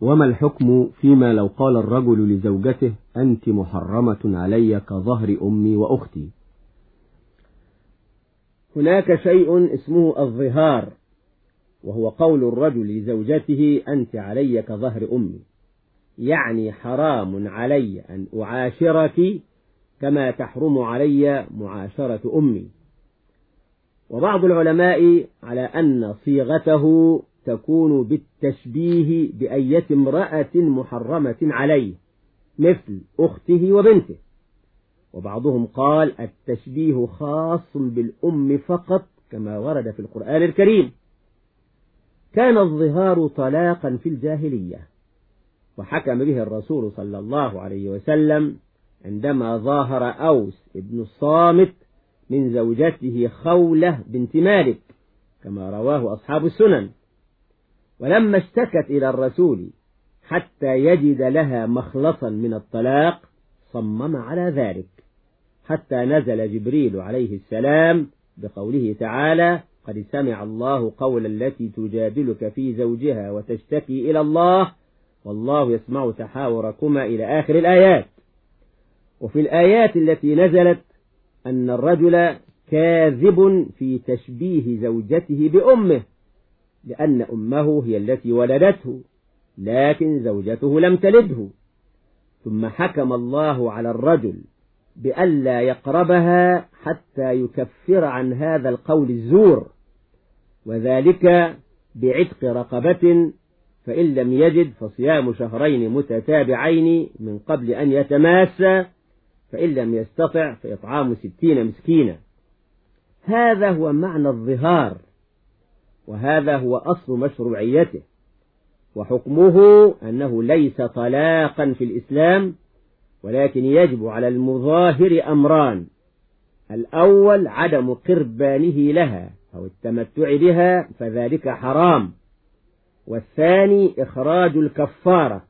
وما الحكم فيما لو قال الرجل لزوجته أنت محرمة علي كظهر أمي وأختي؟ هناك شيء اسمه الظهار وهو قول الرجل لزوجته أنت علي كظهر أمي. يعني حرام علي أن أعاشرك كما تحرم علي معاشرة أمي. وبعض العلماء على أن صيغته تكون بالتشبيه بأية امرأة محرمة عليه مثل أخته وبنته. وبعضهم قال التشبيه خاص بالأم فقط كما ورد في القرآن الكريم. كان الظهار طلاقا في الجاهلية. وحكم به الرسول صلى الله عليه وسلم عندما ظاهر أوس ابن الصامت من زوجته خولة بنت مالك كما رواه أصحاب السنن. ولما اشتكت إلى الرسول حتى يجد لها مخلصا من الطلاق صمم على ذلك. حتى نزل جبريل عليه السلام بقوله تعالى قد سمع الله قول التي تجادلك في زوجها وتشتكي إلى الله والله يسمع تحاوركما إلى آخر الآيات. وفي الآيات التي نزلت أن الرجل كاذب في تشبيه زوجته بأمه. لأن أمه هي التي ولدته لكن زوجته لم تلده. ثم حكم الله على الرجل بألا يقربها حتى يكفر عن هذا القول الزور وذلك بعتق رقبة فإن لم يجد فصيام شهرين متتابعين من قبل أن يتماسى فإن لم يستطع فإطعام ستين مسكينا. هذا هو معنى الظهار. وهذا هو أصل مشروعيته وحكمه أنه ليس طلاقا في الإسلام ولكن يجب على المظاهر أمران الأول عدم قربانه لها أو التمتع بها فذلك حرام والثاني إخراج الكفارة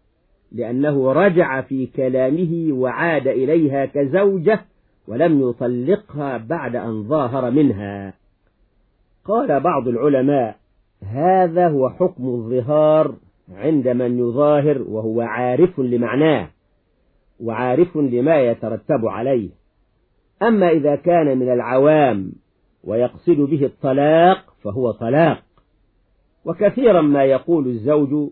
لأنه رجع في كلامه وعاد إليها كزوجة ولم يطلقها بعد أن ظاهر منها. قال بعض العلماء هذا هو حكم الظهار عند من يظاهر وهو عارف لمعناه وعارف لما يترتب عليه. أما إذا كان من العوام ويقصد به الطلاق فهو طلاق. وكثيرا ما يقول الزوج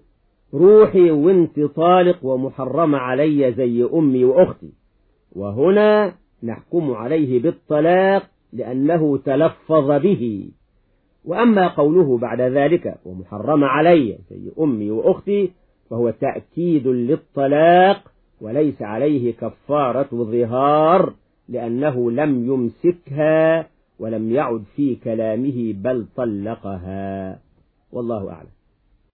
روحي وانت طالق ومحرم علي زي أمي وأختي. وهنا نحكم عليه بالطلاق لأنه تلفظ به. وأما قوله بعد ذلك ومحرم علي زي أمي وأختي فهو تأكيد للطلاق وليس عليه كفارة ظهار لأنه لم يمسكها ولم يعد في كلامه بل طلقها. والله أعلم.